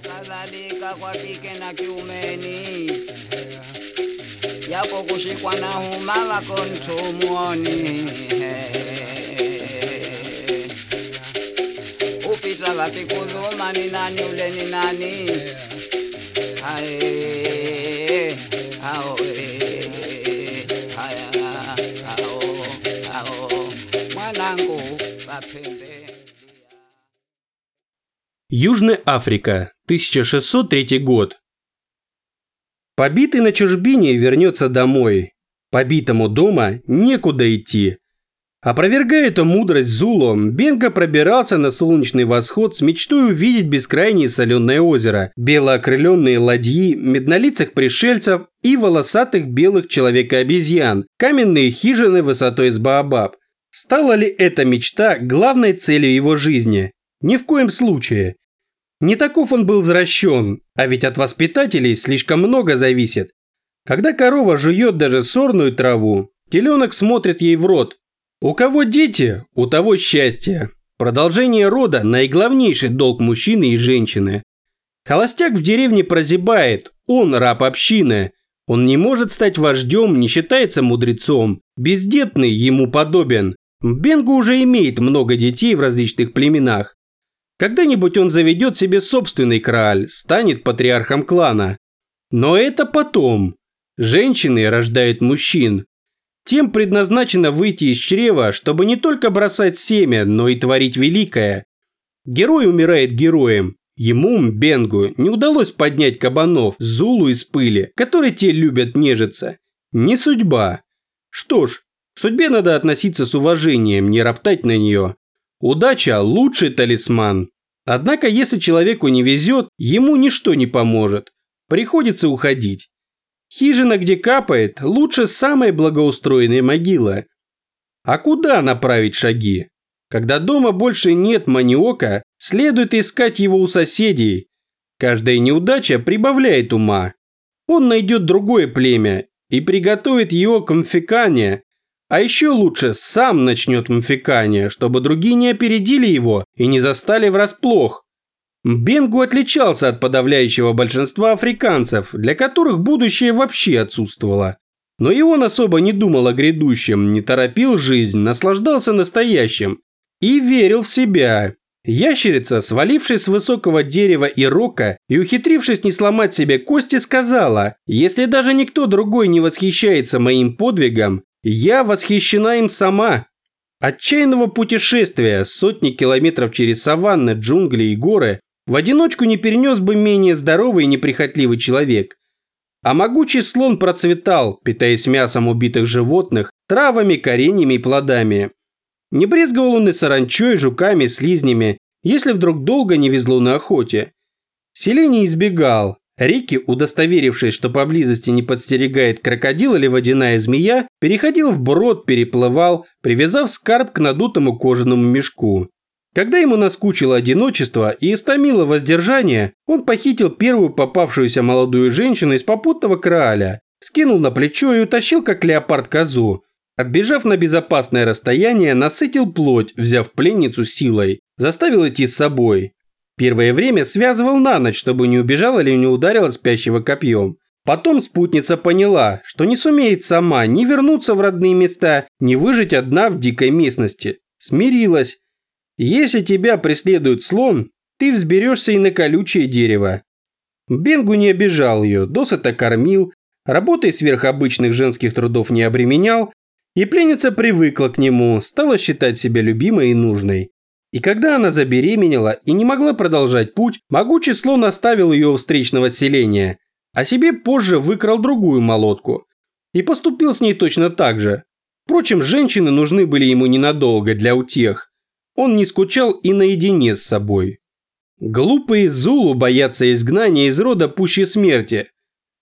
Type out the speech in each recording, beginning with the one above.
kadhalika kwa kike na kiumeni. Japo kushikwa na huma ntumwoni upita vakikudhuma ni nani ule ni nani? Ae, Южная Африка, 1603 год. Побитый на чужбине вернется домой. Побитому дома некуда идти. Опровергая эту мудрость Зулу, Бенга пробирался на солнечный восход с мечтой увидеть бескрайнее соленое озеро, белоокрыленные ладьи, меднолицых пришельцев и волосатых белых человека-обезьян, каменные хижины высотой с Баобаб. Стала ли эта мечта главной целью его жизни? Ни в коем случае. Не таков он был возвращен, а ведь от воспитателей слишком много зависит. Когда корова жует даже сорную траву, теленок смотрит ей в рот. У кого дети, у того счастье. Продолжение рода – наиглавнейший долг мужчины и женщины. Холостяк в деревне прозябает, он раб общины. Он не может стать вождем, не считается мудрецом. Бездетный ему подобен. Бенгу уже имеет много детей в различных племенах. Когда-нибудь он заведет себе собственный краль, станет патриархом клана. Но это потом. Женщины рождают мужчин. Тем предназначено выйти из чрева, чтобы не только бросать семя, но и творить великое. Герой умирает героем. Ему, Бенгу, не удалось поднять кабанов, Зулу из пыли, которые те любят нежиться. Не судьба. Что ж, к судьбе надо относиться с уважением, не роптать на нее. Удача – лучший талисман. Однако, если человеку не везет, ему ничто не поможет. Приходится уходить. Хижина, где капает, лучше самой благоустроенной могилы. А куда направить шаги? Когда дома больше нет маниока, следует искать его у соседей. Каждая неудача прибавляет ума. Он найдет другое племя и приготовит его к мфикане, а еще лучше сам начнет мфикание, чтобы другие не опередили его и не застали врасплох. Бенгу отличался от подавляющего большинства африканцев, для которых будущее вообще отсутствовало. Но и он особо не думал о грядущем, не торопил жизнь, наслаждался настоящим. И верил в себя. Ящерица, свалившись с высокого дерева и рока и ухитрившись не сломать себе кости, сказала, «Если даже никто другой не восхищается моим подвигом, я восхищена им сама. Отчаянного путешествия, сотни километров через саванны, джунгли и горы в одиночку не перенес бы менее здоровый и неприхотливый человек. А могучий слон процветал, питаясь мясом убитых животных, травами, кореньями и плодами. Не брезговал он и саранчой, жуками, слизнями, если вдруг долго не везло на охоте. Селений избегал, Рики, удостоверившись, что поблизости не подстерегает крокодил или водяная змея, переходил в брод, переплывал, привязав скарб к надутому кожаному мешку. Когда ему наскучило одиночество и истомило воздержание, он похитил первую попавшуюся молодую женщину из попутного крааля, скинул на плечо и утащил как леопард козу. Отбежав на безопасное расстояние, насытил плоть, взяв пленницу силой, заставил идти с собой. Первое время связывал на ночь, чтобы не убежала или не ударила спящего копьем. Потом спутница поняла, что не сумеет сама ни вернуться в родные места, ни выжить одна в дикой местности. Смирилась. Если тебя преследует слон, ты взберешься и на колючее дерево. Бенгу не обижал ее, досыта кормил, работой сверхобычных женских трудов не обременял, и пленница привыкла к нему, стала считать себя любимой и нужной. И когда она забеременела и не могла продолжать путь, могучий слон оставил ее у встречного селения, а себе позже выкрал другую молотку. И поступил с ней точно так же. Впрочем, женщины нужны были ему ненадолго для утех. Он не скучал и наедине с собой. Глупые Зулу боятся изгнания из рода пуще смерти.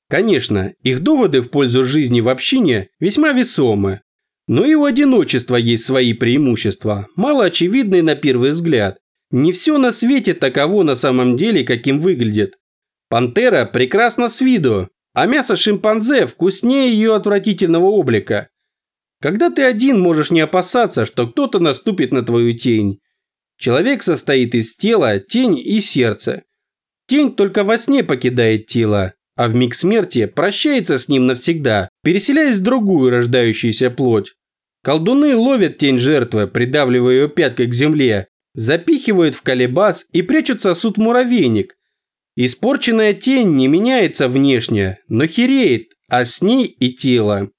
Конечно, их доводы в пользу жизни в общине весьма весомы, но и у одиночества есть свои преимущества, мало очевидные на первый взгляд. Не все на свете таково на самом деле, каким выглядит. Пантера прекрасна с виду, а мясо шимпанзе вкуснее ее отвратительного облика. Когда ты один, можешь не опасаться, что кто-то наступит на твою тень. Человек состоит из тела, тени и сердца. Тень только во сне покидает тело, а в миг смерти прощается с ним навсегда, переселяясь в другую рождающуюся плоть. Колдуны ловят тень жертвы, придавливая ее пяткой к земле, запихивают в колебас и прячут сосуд муравейник. Испорченная тень не меняется внешне, но хереет, а с ней и тело.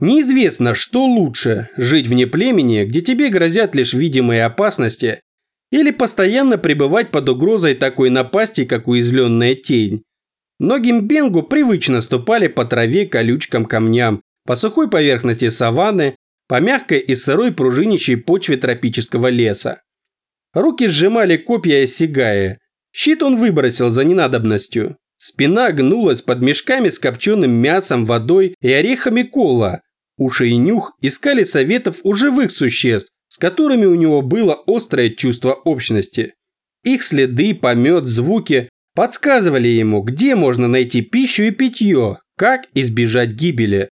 Неизвестно, что лучше – жить вне племени, где тебе грозят лишь видимые опасности, или постоянно пребывать под угрозой такой напасти, как уязвленная тень. Многим бенгу привычно ступали по траве, колючкам, камням, по сухой поверхности саванны, по мягкой и сырой пружинищей почве тропического леса. Руки сжимали копья осягая. Щит он выбросил за ненадобностью. Спина гнулась под мешками с копченым мясом, водой и орехами кола. Уши и нюх искали советов у живых существ, с которыми у него было острое чувство общности. Их следы, помет, звуки подсказывали ему, где можно найти пищу и питье, как избежать гибели.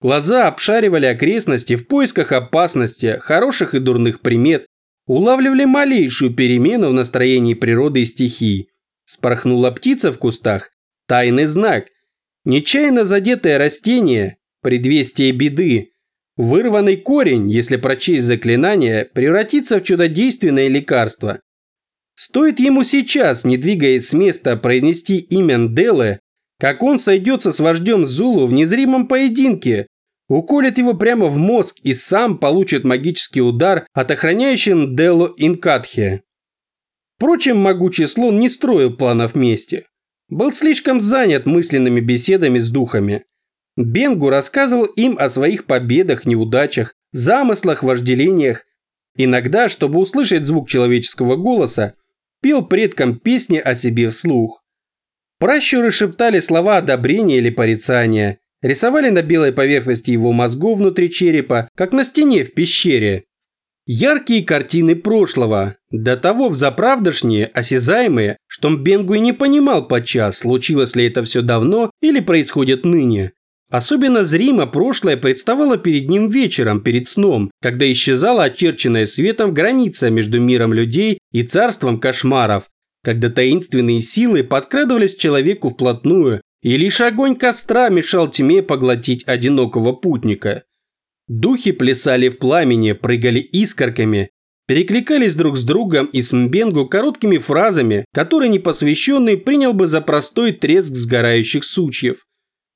Глаза обшаривали окрестности в поисках опасности, хороших и дурных примет, улавливали малейшую перемену в настроении природы и стихий. Спорхнула птица в кустах, тайный знак. Нечаянно задетое растение, предвестие беды. Вырванный корень, если прочесть заклинание, превратится в чудодейственное лекарство. Стоит ему сейчас, не двигаясь с места, произнести имя Нделы, как он сойдется с вождем Зулу в незримом поединке, уколет его прямо в мозг и сам получит магический удар от охраняющей Нделу Инкатхи. Впрочем, могучий слон не строил планов мести. Был слишком занят мысленными беседами с духами. Бенгу рассказывал им о своих победах, неудачах, замыслах, вожделениях. Иногда, чтобы услышать звук человеческого голоса, пел предкам песни о себе вслух. Пращуры шептали слова одобрения или порицания, рисовали на белой поверхности его мозгов внутри черепа, как на стене в пещере. Яркие картины прошлого, до того взаправдошние, осязаемые, что Мбенгу и не понимал подчас, случилось ли это все давно или происходит ныне. Особенно зримо прошлое представало перед ним вечером, перед сном, когда исчезала очерченная светом граница между миром людей и царством кошмаров, когда таинственные силы подкрадывались человеку вплотную, и лишь огонь костра мешал тьме поглотить одинокого путника. Духи плясали в пламени, прыгали искорками, перекликались друг с другом и с Мбенгу короткими фразами, которые непосвященный принял бы за простой треск сгорающих сучьев.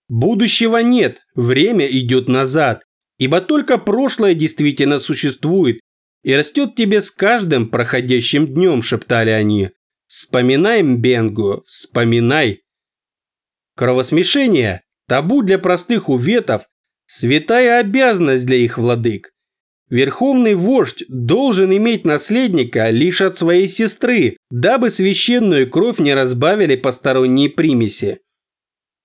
Будущего нет, время идет назад, ибо только прошлое действительно существует и растет тебе с каждым проходящим днем, шептали они. Вспоминай, Мбенгу, вспоминай. Кровосмешение – табу для простых уветов, святая обязанность для их владык. Верховный вождь должен иметь наследника лишь от своей сестры, дабы священную кровь не разбавили посторонние примеси.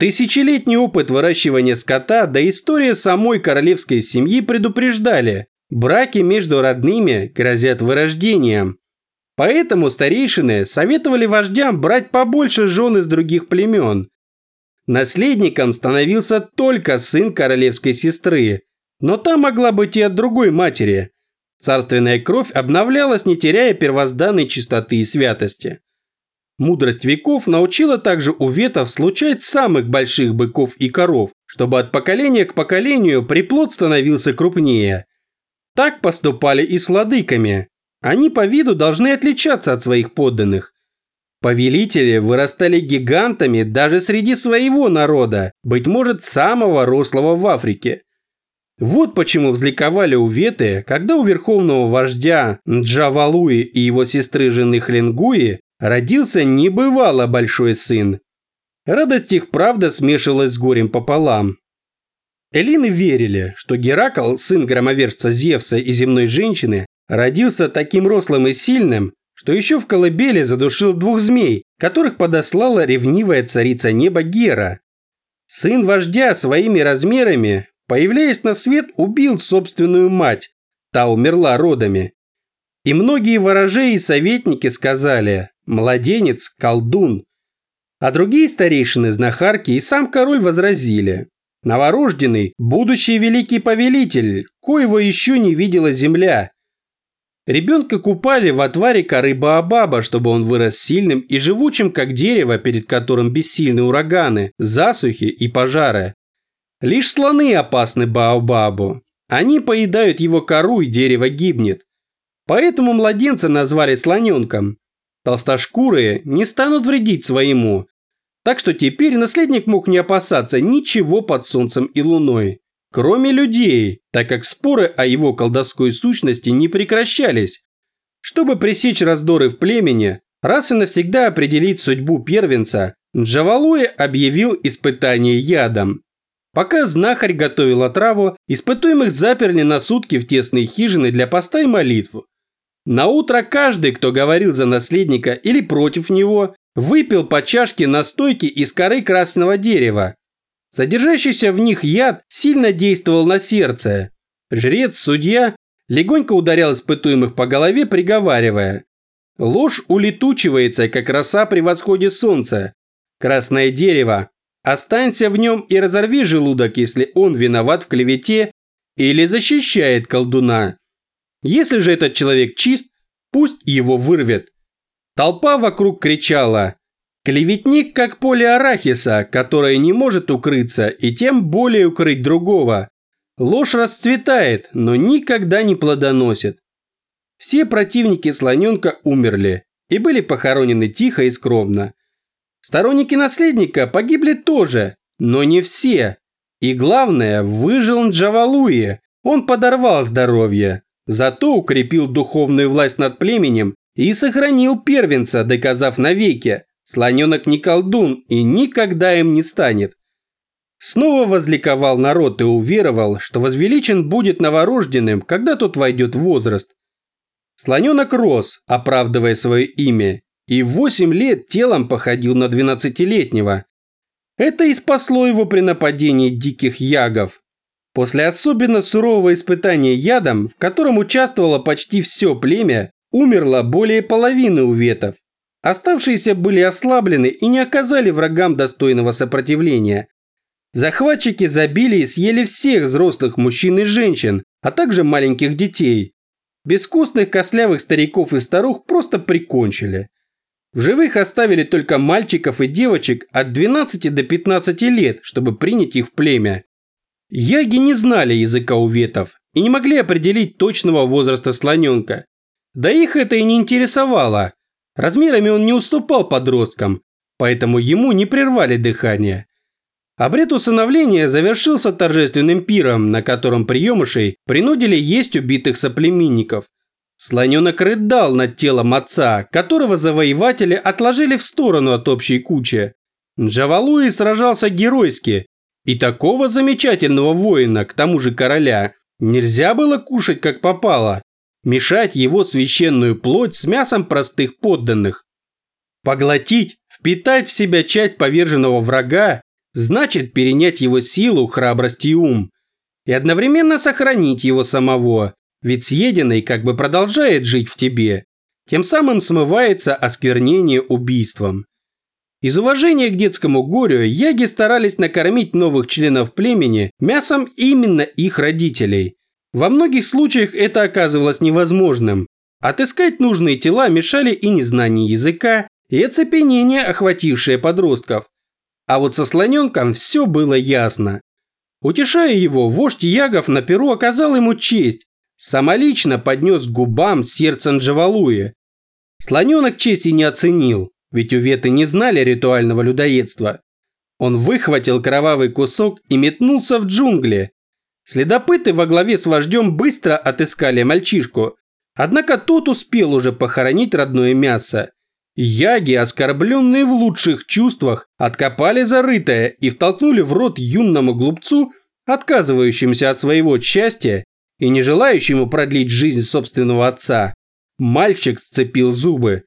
Тысячелетний опыт выращивания скота да история самой королевской семьи предупреждали, браки между родными грозят вырождением. Поэтому старейшины советовали вождям брать побольше жен из других племен. Наследником становился только сын королевской сестры, но та могла быть и от другой матери. Царственная кровь обновлялась, не теряя первозданной чистоты и святости. Мудрость веков научила также у ветов случать самых больших быков и коров, чтобы от поколения к поколению приплод становился крупнее. Так поступали и с владыками. Они по виду должны отличаться от своих подданных. Повелители вырастали гигантами даже среди своего народа, быть может, самого рослого в Африке. Вот почему взликовали уветы, когда у верховного вождя Нджавалуи и его сестры жены Хленгуи родился небывало большой сын. Радость их, правда, смешивалась с горем пополам. Элины верили, что Геракл, сын громовержца Зевса и земной женщины, родился таким рослым и сильным, что еще в колыбели задушил двух змей, которых подослала ревнивая царица неба Гера. Сын вождя своими размерами, появляясь на свет, убил собственную мать, та умерла родами. И многие ворожеи и советники сказали, младенец – колдун. А другие старейшины, знахарки и сам король возразили. Новорожденный – будущий великий повелитель, коего еще не видела земля. Ребенка купали в отваре коры Баобаба, чтобы он вырос сильным и живучим, как дерево, перед которым бессильны ураганы, засухи и пожары. Лишь слоны опасны Баобабу. Они поедают его кору, и дерево гибнет. Поэтому младенца назвали слоненком. Толстошкурые не станут вредить своему. Так что теперь наследник мог не опасаться ничего под солнцем и луной. Кроме людей, так как споры о его колдовской сущности не прекращались. Чтобы пресечь раздоры в племени, раз и навсегда определить судьбу первенца, Джавалуэ объявил испытание ядом. Пока знахарь готовил отраву, испытуемых заперли на сутки в тесные хижины для поста и молитву. На утро каждый, кто говорил за наследника или против него, выпил по чашке настойки из коры красного дерева. Содержащийся в них яд сильно действовал на сердце. Жрец-судья легонько ударял испытуемых по голове, приговаривая. Ложь улетучивается, как роса при восходе солнца. Красное дерево. Останься в нем и разорви желудок, если он виноват в клевете или защищает колдуна. Если же этот человек чист, пусть его вырвет. Толпа вокруг кричала «Клеветник, как поле арахиса, которое не может укрыться и тем более укрыть другого. Ложь расцветает, но никогда не плодоносит». Все противники слоненка умерли и были похоронены тихо и скромно. Сторонники наследника погибли тоже, но не все. И главное, выжил Джавалуи. Он подорвал здоровье, зато укрепил духовную власть над племенем и сохранил первенца, доказав навеки, слоненок не колдун и никогда им не станет. Снова возликовал народ и уверовал, что возвеличен будет новорожденным, когда тот войдет в возраст. Слоненок рос, оправдывая свое имя, и в 8 лет телом походил на 12-летнего. Это и спасло его при нападении диких ягов. После особенно сурового испытания ядом, в котором участвовало почти все племя, умерло более половины уветов. Оставшиеся были ослаблены и не оказали врагам достойного сопротивления. Захватчики забили и съели всех взрослых мужчин и женщин, а также маленьких детей. Бескостных кослявых стариков и старух просто прикончили. В живых оставили только мальчиков и девочек от 12 до 15 лет, чтобы принять их в племя. Яги не знали языка уветов и не могли определить точного возраста слоненка. Да их это и не интересовало. Размерами он не уступал подросткам, поэтому ему не прервали дыхание. Обряд усыновления завершился торжественным пиром, на котором приемышей принудили есть убитых соплеменников – Слоненок рыдал над телом отца, которого завоеватели отложили в сторону от общей кучи. Джавалуи сражался геройски, и такого замечательного воина, к тому же короля, нельзя было кушать как попало, мешать его священную плоть с мясом простых подданных. Поглотить, впитать в себя часть поверженного врага, значит перенять его силу, храбрость и ум, и одновременно сохранить его самого, ведь съеденный как бы продолжает жить в тебе, тем самым смывается осквернение убийством. Из уважения к детскому горю яги старались накормить новых членов племени мясом именно их родителей. Во многих случаях это оказывалось невозможным. Отыскать нужные тела мешали и незнание языка, и оцепенение, охватившее подростков. А вот со слоненком все было ясно. Утешая его, вождь Ягов на перу оказал ему честь, самолично поднес губам сердце Джавалуи. Слоненок чести не оценил, ведь уветы не знали ритуального людоедства. Он выхватил кровавый кусок и метнулся в джунгли. Следопыты во главе с вождем быстро отыскали мальчишку, однако тот успел уже похоронить родное мясо. Яги, оскорбленные в лучших чувствах, откопали зарытое и втолкнули в рот юному глупцу, отказывающимся от своего счастья и не желающему продлить жизнь собственного отца, мальчик сцепил зубы.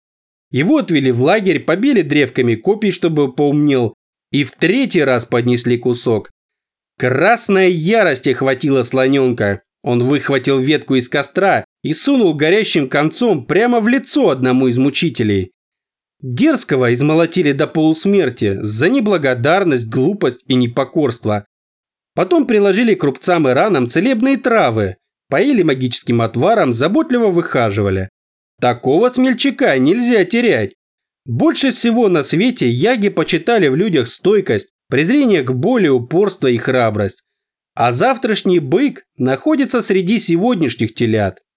Его отвели в лагерь, побили древками копий, чтобы поумнел, и в третий раз поднесли кусок. Красная ярость охватила слоненка. Он выхватил ветку из костра и сунул горящим концом прямо в лицо одному из мучителей. Дерзкого измолотили до полусмерти за неблагодарность, глупость и непокорство. Потом приложили к рубцам и ранам целебные травы, поили магическим отваром, заботливо выхаживали. Такого смельчака нельзя терять. Больше всего на свете яги почитали в людях стойкость, презрение к боли, упорство и храбрость. А завтрашний бык находится среди сегодняшних телят.